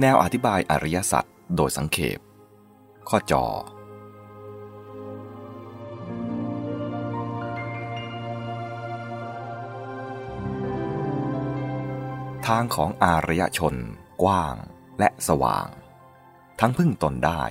แนวอธิบายอริยสัจโดยสังเขป ข้อจอ ทางของอารยชน กว้างและสว่าง ทั้งพึ่งตนได้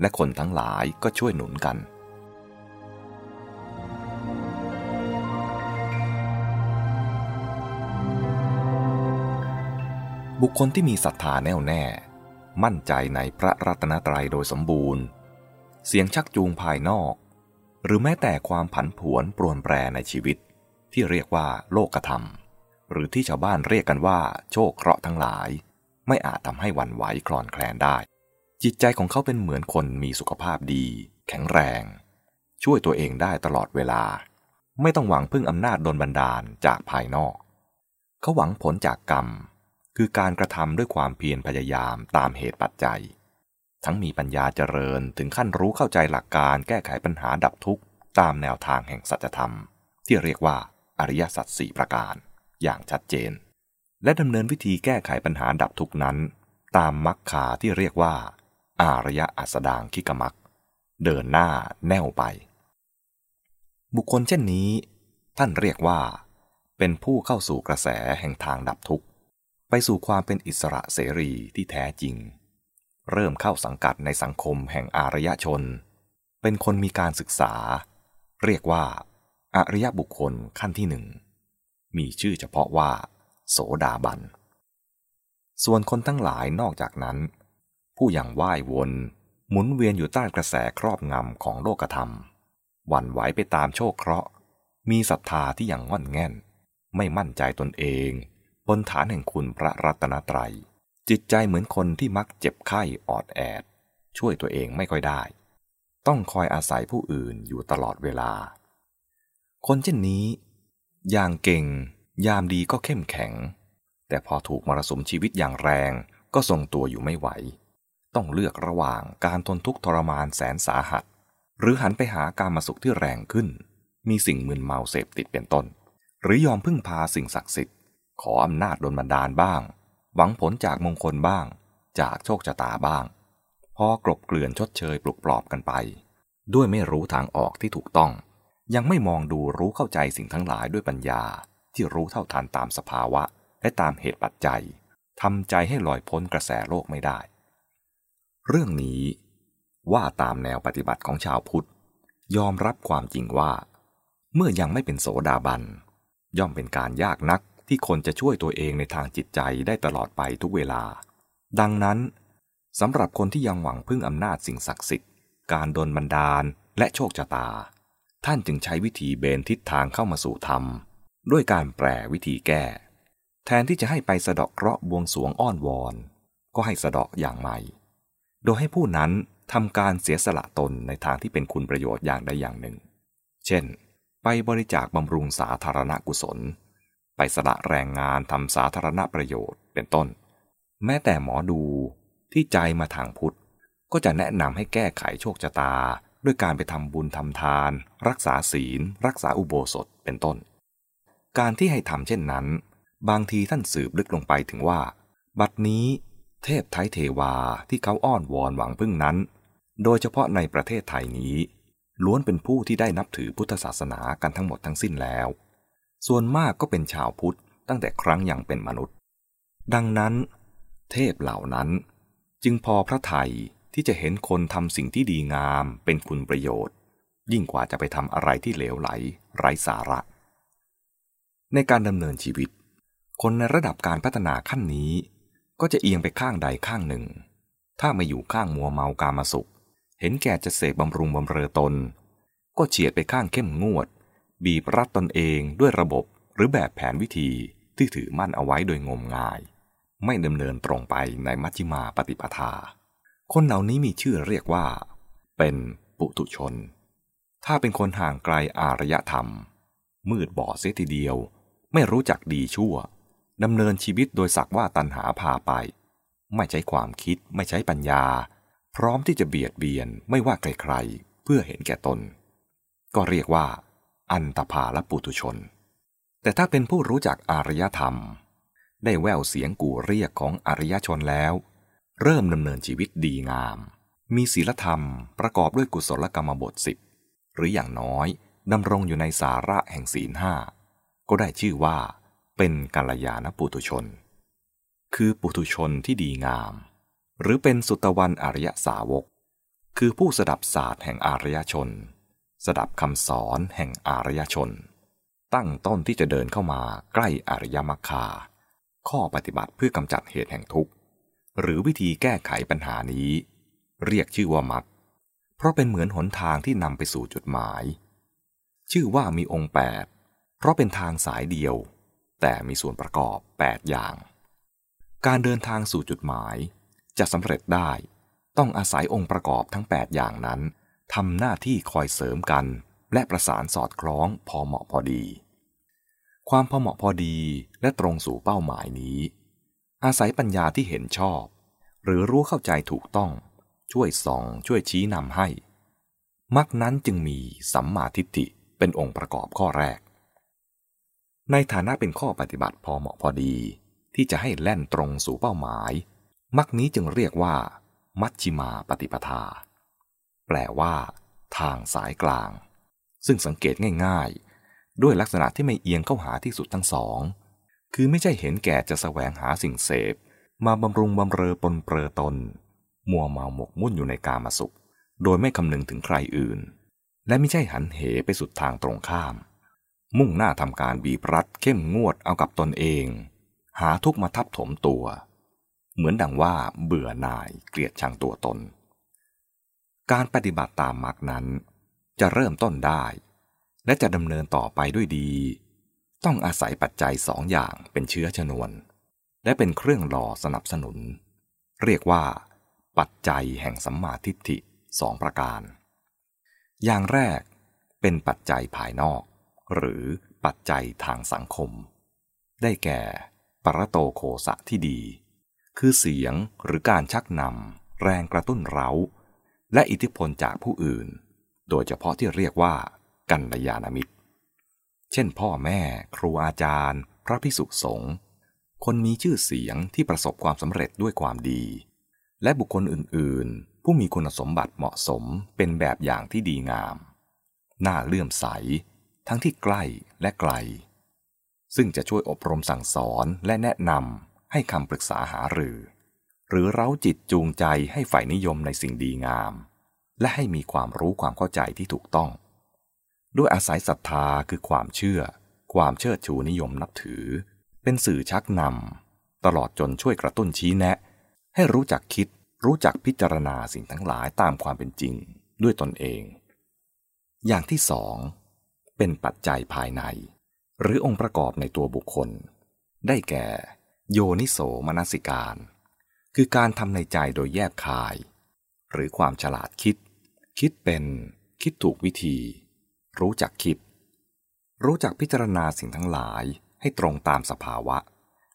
และคนทั้งหลายก็ช่วยหนุนกัน บุคคลที่มีศรัทธาแน่วแน่ มั่นใจในพระรัตนตรัยโดยสมบูรณ์ เสียงชักจูงภายนอก หรือแม้แต่ความผันผวนปรวนแปรในชีวิต ที่เรียกว่าโลกธรรม หรือที่ชาวบ้านเรียกกันว่า โชคเคราะห์ทั้งหลาย ไม่อาจทำให้วันไหวคลอนแคลนได้ จิตใจของเขาเป็นเหมือนคนมีสุขภาพดี แข็งแรง ช่วยตัวเองได้ตลอดเวลา ไม่ต้องหวังพึ่งอำนาจดนบันดาลจากภายนอก เขาหวังผลจากกรรม คือการกระทำด้วยความเพียรพยายามตามเหตุปัจจัย ทั้งมีปัญญาเจริญถึงขั้นรู้เข้าใจหลักการแก้ไขปัญหาดับทุกข์ตามแนวทางแห่งสัจธรรม ที่เรียกว่าอริยสัจสี่ประการ อย่างชัดเจน และดำเนินวิธีแก้ไขปัญหาดับทุกนั้น ตามมรรคาที่เรียกว่า อารยะอัสดางคิกมักเดินหน้าแน่วไป บุคคลเช่นนี้ ท่านเรียกว่า เป็นผู้เข้าสู่กระแสแห่งทางดับทุกข์ ไปสู่ความเป็นอิสระเสรีที่แท้จริง เริ่มเข้าสังกัดในสังคมแห่งอารยชน เป็นคนมีการศึกษา เรียกว่าอาริยบุคคลขั้นที่หนึ่ง มีชื่อเฉพาะว่า โสดาบัน ส่วนคนทั้งหลายนอกจากนั้น ผู้ยังว่ายวน หมุนเวียนอยู่ใต้กระแสครอบงำของโลกธรรม หวั่นไหวไปตามโชคเคราะห์ มีศรัทธาที่ยังง่อนแง่น ไม่มั่นใจตนเอง บนฐานแห่งคุณพระรัตนตรัย จิตใจเหมือนคนที่มักเจ็บไข้ออดแอด ช่วยตัวเองไม่ค่อยได้ ต้องคอยอาศัยผู้อื่นอยู่ตลอดเวลา คนเช่นนี้อย่างเก่ง ยามดีก็เข้มแข็ง แต่พอถูกมรสุมชีวิตอย่างแรงก็ทรงตัวอยู่ไม่ไหว ต้องเลือกระหว่างการทนทุกข์ทรมานแสนสาหัส หรือหันไปหาการมาสุขที่แรงขึ้น มีสิ่งมึนเมาเสพติดเป็นต้น หรือยอมพึ่งพาสิ่งศักดิ์สิทธิ์ ขออำนาจดลบันดาลบ้าง หวังผลจากมงคลบ้าง จากโชคชะตาบ้าง พอกลบเกลื่อนชดเชยปลุกปลอบกันไป ด้วยไม่รู้ทางออกที่ถูกต้อง ยังไม่มองดูรู้เข้าใจสิ่งทั้งหลายด้วยปัญญาที่รู้เท่าทันตามสภาวะ และตามเหตุปัจจัยทำใจให้ลอยพ้นกระแสโลกไม่ได้ เรื่องนี้ว่าตามแนวปฏิบัติของชาวพุทธ ยอมรับความจริงว่า เมื่อยังไม่เป็นโสดาบัน ย่อมเป็นการยากนัก ที่คนจะช่วยตัวเองในทางจิตใจได้ตลอดไปทุกเวลา ดังนั้นสำหรับคนที่ยังหวังพึ่งอำนาจสิ่งศักดิ์สิทธิ์ การดลบันดาลและโชคชะตา ท่านจึงใช้วิธีเบนทิศทางเข้ามาสู่ธรรม ด้วยการแปลวิธีแก้ แทนที่จะให้ไปสะดอกเคราะห์บวงสวงอ้อนวอน ก็ให้สะดอกอย่างใหม่ โดยให้ผู้นั้นทำการเสียสละตนในทางที่เป็นคุณประโยชน์อย่างใดอย่างหนึ่ง เช่น ไปบริจาคบำรุงสาธารณกุศล ไปสละแรงงานทำสาธารณประโยชน์เป็นต้น แม้แต่หมอดูที่ใจมาทางพุทธ ก็จะแนะนำให้แก้ไขโชคชะตา ด้วยการไปทำบุญทำทาน รักษาศีล รักษาอุโบสถเป็นต้น การที่ให้ทำเช่นนั้น บางทีท่านสืบลึกลงไปถึงว่า บัดนี้ เทพไทยเทวาที่เขาอ้อนวอนหวังพึ่งนั้น โดยเฉพาะในประเทศไทยนี้ล้วนเป็นผู้ที่ได้นับถือพุทธศาสนากันทั้งหมดทั้งสิ้นแล้ว ส่วนมากก็เป็นชาวพุทธตั้งแต่ครั้งยังเป็นมนุษย์ ดังนั้น เทพเหล่านั้น จึงพอพระไทยที่จะเห็นคนทำสิ่งที่ดีงามเป็นคุณประโยชน์ ยิ่งกว่าจะไปทำอะไรที่เหลวไหล ไร้สาระ ในการดำเนินชีวิต คนในระดับการพัฒนาขั้นนี้ ก็จะเอียงไปข้างใดข้างหนึ่ง ถ้าไม่อยู่ข้างมัวเมากามาสุข เห็นแก่จะเสกบำรุงบำเรอตน ก็เฉียดไปข้างเข้มงวด บีบรัดตนเองด้วยระบบหรือแบบแผนวิธีที่ถือมั่นเอาไว้โดยงมงาย ไม่ดำเนินตรงไปในมัชฌิมาปฏิปทา คนเหล่านี้มีชื่อเรียกว่า เป็นปุถุชน ถ้าเป็นคนห่างไกลอารยธรรม มืดบอดเสียทีเดียว ไม่รู้จักดีชั่วดำเนินชีวิตโดยสักว่าตันหาพาไป ไม่ใช้ความคิดไม่ใช้ปัญญา พร้อมที่จะเบียดเบียนไม่ว่าใครๆเพื่อเห็นแก่ตน ก็เรียกว่า อันตภาลปุถุชน แต่ถ้าเป็นผู้รู้จักอารยธรรม ได้แววเสียงกู่เรียกของอารยชนแล้ว เริ่มดำเนินชีวิตดีงาม มีศีลธรรมประกอบด้วยกุศลกรรมบทสิบหรืออย่างน้อยดำรงอยู่ในสาระแห่งศีลห้าก็ได้ชื่อว่า เป็นกัลยาณปุถุชน คือปุถุชนที่ดีงาม หรือเป็นสุตวันอริยสาวก คือผู้สดับศาสตร์แห่งอารยชน สดับคำสอนแห่งอารยชน ตั้งต้นที่จะเดินเข้ามาใกล้อริยมรรคา ข้อปฏิบัติเพื่อกำจัดเหตุแห่งทุกข์ หรือวิธีแก้ไขปัญหานี้ เรียกชื่อว่ามรรคเพราะเป็นเหมือนหนทางที่นำไปสู่จุดหมาย ชื่อว่ามีองค์แปดเพราะเป็นทางสายเดียว แต่มีส่วนประกอบ 8 อย่าง การเดินทางสู่จุดหมาย จะสำเร็จได้ต้องอาศัยองค์ประกอบทั้ง 8 อย่างนั้น ทำหน้าที่คอยเสริมกัน และประสานสอดคล้องพอเหมาะพอดี ความพอเหมาะพอดีและตรงสู่เป้าหมายนี้ อาศัยปัญญาที่เห็นชอบ หรือรู้เข้าใจถูกต้อง ช่วยส่อง ช่วยชี้นำให้มักนั้นจึงมีสัมมาทิฏฐิเป็นองค์ประกอบข้อแรก ในฐานะเป็นข้อปฏิบัติพอเหมาะพอดี ที่จะให้แล่นตรงสู่เป้าหมาย มักนี้จึงเรียกว่า มัชชิมาปฏิปทา แปลว่า ทางสายกลาง ซึ่งสังเกตง่ายๆ ด้วยลักษณะที่ไม่เอียงเข้าหาที่สุดทั้งสอง คือไม่ใช่เห็นแก่จะแสวงหาสิ่งเสพ มาบำรุงบำเรอปนเปรอตน มัวเมาหมกมุ่นอยู่ในกามาสุข โดยไม่คำนึงถึงใครอื่น และไม่ใช่หันเหไปสุดทางตรงข้าม มุ่งหน้าทำการบีบรัดเข้มงวดเอากับตนเอง หาทุกมาทับถมตัว เหมือนดังว่าเบื่อหน่ายเกลียดชังตัวตน การปฏิบัติตามมรรคนั้น จะเริ่มต้นได้ และจะดำเนินต่อไปด้วยดี ต้องอาศัยปัจจัยสองอย่างเป็นเชื้อชนวน และเป็นเครื่องหล่อสนับสนุน เรียกว่า ปัจจัยแห่งสัมมาทิฏฐิสองประการ อย่างแรกเป็นปัจจัยภายนอก หรือปัจจัยทางสังคม ได้แก่ ปรโตโคสะที่ดี คือเสียงหรือการชักนำแรงกระตุ้นเร้า และอิทธิพลจากผู้อื่น โดยเฉพาะที่เรียกว่า กัลยาณมิตร เช่น พ่อแม่ ครูอาจารย์ พระพิสุสงฆ์คนมีชื่อเสียงที่ประสบความสำเร็จด้วยความดี และบุคคลอื่น ๆ ผู้มีคุณสมบัติเหมาะสมเป็นแบบอย่างที่ดีงาม น่าเลื่อมใส ทั้งที่ใกล้และไกล ซึ่งจะช่วยอบรมสั่งสอนและแนะนำให้คำปรึกษาหารือ หรือเร้าจิตจูงใจให้ฝ่ายนิยมในสิ่งดีงาม และให้มีความรู้ความเข้าใจที่ถูกต้อง ด้วยอาศัยศรัทธาคือความเชื่อ ความเชิดชูนิยมนับถือ เป็นสื่อชักนำตลอดจนช่วยกระตุ้นชี้แนะ ให้รู้จักคิดรู้จักพิจารณาสิ่งทั้งหลายตามความเป็นจริงด้วยตนเอง อย่างที่สองเป็นปัจจัยภายใน หรือองค์ประกอบในตัวบุคคล ได้แก่ โยนิโสมนสิการ คือการทำในใจโดยแยบคาย หรือความฉลาดคิด คิดเป็น คิดถูกวิธี รู้จักคิด รู้จักพิจารณาสิ่งทั้งหลายให้ตรงตามสภาวะ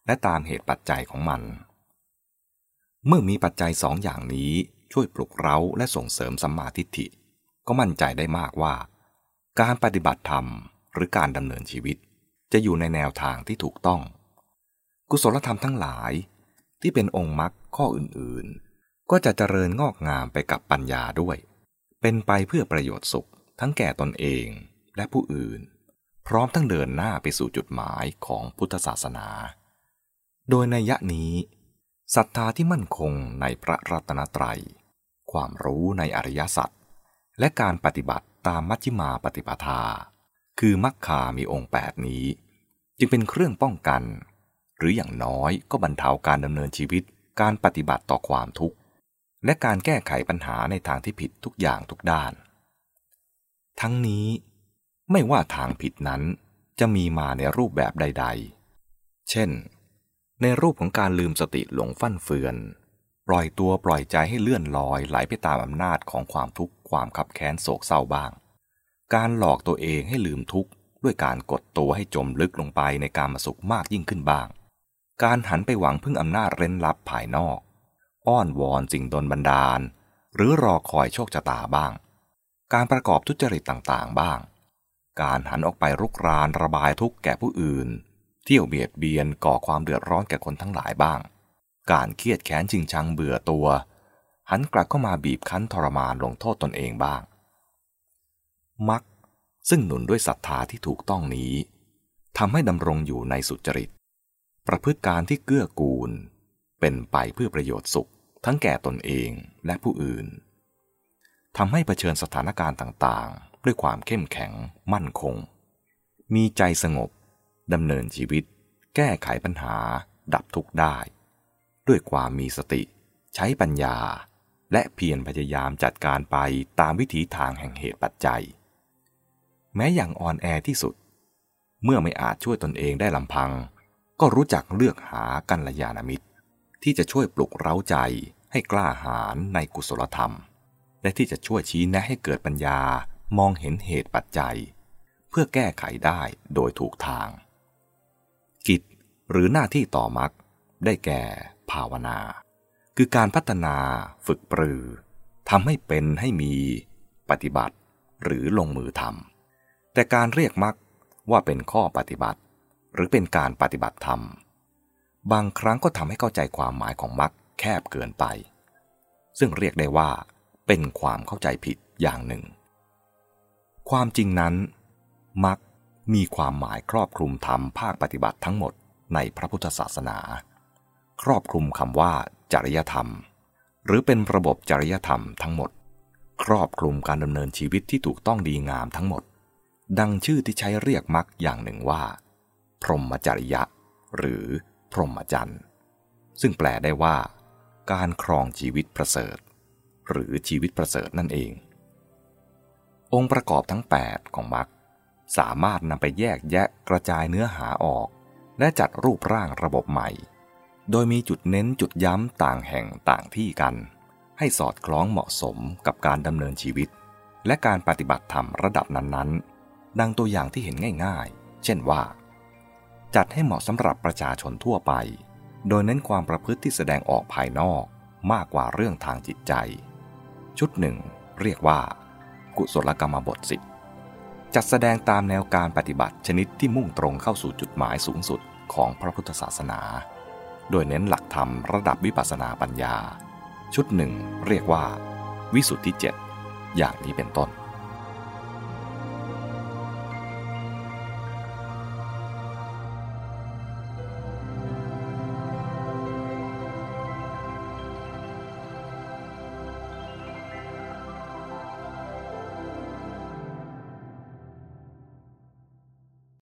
และตามเหตุปัจจัยของมัน เมื่อมีปัจจัยสองอย่างนี้ช่วยปลุกเร้าและส่งเสริมสัมมาทิฏฐิ ก็มั่นใจได้มากว่า การปฏิบัติธรรมหรือการดำเนินชีวิต จะอยู่ในแนวทางที่ถูกต้อง กุศลธรรมทั้งหลาย ที่เป็นองค์มรรคข้ออื่นๆ ก็จะเจริญงอกงามไปกับปัญญาด้วย เป็นไปเพื่อประโยชน์สุข ทั้งแก่ตนเองและผู้อื่น พร้อมทั้งเดินหน้าไปสู่จุดหมายของพุทธศาสนา โดยในยะนี้ศรัทธาที่มั่นคงในพระรัตนตรัย ความรู้ในอริยสัจและการปฏิบัติตามมัชฌิมาปฏิปทา คือมัคคามีองค์แปดนี้ จึงเป็นเครื่องป้องกัน หรืออย่างน้อยก็บรรเทาการดำเนินชีวิต การปฏิบัติต่อความทุกข์ และการแก้ไขปัญหาในทางที่ผิดทุกอย่างทุกด้าน ทั้งนี้ไม่ว่าทางผิดนั้นจะมีมาในรูปแบบใด ๆ เช่น ในรูปของการลืมสติหลงฟั่นเฟือน ปล่อยตัวปล่อยใจให้เลื่อนลอยไหลไปตามอำนาจของความทุกข์ความขับแค้นโศกเศร้าบ้าง การหลอกตัวเองให้ลืมทุกข์ด้วยการกดตัวให้จมลึกลงไปในการมาสุขมากยิ่งขึ้นบ้าง การหันไปหวังพึ่งอำนาจเร้นลับภายนอก อ้อนวอนสิ่งดนบันดาล หรือรอคอยโชคชะตาบ้าง การประกอบทุจริตต่างๆบ้าง การหันออกไปรุกรานระบายทุกข์แก่ผู้อื่น เที่ยวเบียดเบียนก่อความเดือดร้อนแก่คนทั้งหลายบ้าง การเครียดแค้นชิงชังเบื่อตัว หันกลับเข้ามาบีบคั้นทรมานลงโทษตนเองบ้างมักซึ่งหนุนด้วยศรัทธาที่ถูกต้องนี้ทำให้ดำรงอยู่ในสุจริต ประพฤติการที่เกื้อกูล เป็นไปเพื่อประโยชน์สุข ทั้งแก่ตนเองและผู้อื่นทำให้เผชิญสถานการณ์ต่างๆ ด้วยความเข้มแข็งมั่นคง มีใจสงบดำเนินชีวิต แก้ไขปัญหา ดับทุกข์ได้ ด้วยความมีสติ ใช้ปัญญา และเพียรพยายามจัดการไปตามวิถีทางแห่งเหตุปัจจัย แม้อย่างอ่อนแอที่สุด เมื่อไม่อาจช่วยตนเองได้ลำพัง ก็รู้จักเลือกหากัลยาณมิตร ที่จะช่วยปลุกเร้าใจให้กล้าหาญในกุศลธรรม และที่จะช่วยชี้แนะให้เกิดปัญญามองเห็นเหตุปัจจัย เพื่อแก้ไขได้โดยถูกทาง กิจหรือหน้าที่ต่อมักได้แก่ภาวนา คือการพัฒนาฝึกปรือ ทำให้เป็นให้มีปฏิบัติหรือลงมือทำแต่การเรียกมักว่าเป็นข้อปฏิบัติ หรือเป็นการปฏิบัติธรรม บางครั้งก็ทำให้เข้าใจความหมายของมักแคบเกินไป ซึ่งเรียกได้ว่าเป็นความเข้าใจผิดอย่างหนึ่ง ความจริงนั้นมักมีความหมายครอบคลุมธรรมภาคปฏิบัติทั้งหมดในพระพุทธศาสนา ครอบคลุมคำว่าจริยธรรม หรือเป็นระบบจริยธรรมทั้งหมด ครอบคลุมการดำเนินชีวิตที่ถูกต้องดีงามทั้งหมด ดังชื่อที่ใช้เรียกมักอย่างหนึ่งว่า พรหมจริยะ หรือพรหมจรรย์ซึ่งแปลได้ว่า การครองชีวิตประเสริฐ หรือชีวิตประเสริฐนั่นเอง องค์ประกอบทั้ง 8 ของมรรคสามารถนำไปแยกแยะกระจายเนื้อหาออก และจัดรูปร่างระบบใหม่ โดยมีจุดเน้นจุดย้ำต่างแห่งต่างที่กัน ให้สอดคล้องเหมาะสมกับการดำเนินชีวิต และการปฏิบัติธรรมระดับนั้นๆ ดังตัวอย่างที่เห็นง่าย ๆ เช่นว่า จัดให้เหมาะสำหรับประชาชนทั่วไป โดยเน้นความประพฤติที่แสดงออกภายนอกมากกว่าเรื่องทางจิตใจ ชุดหนึ่งเรียกว่า กุศลกรรมบทสิบจัดแสดงตามแนวการปฏิบัติชนิดที่มุ่งตรงเข้าสู่จุดหมายสูงสุดของพระพุทธศาสนา โดยเน้นหลักธรรมระดับวิปัสสนาปัญญา ชุดหนึ่งเรียกว่า วิสุทธิเจ็ดอย่างนี้เป็นต้น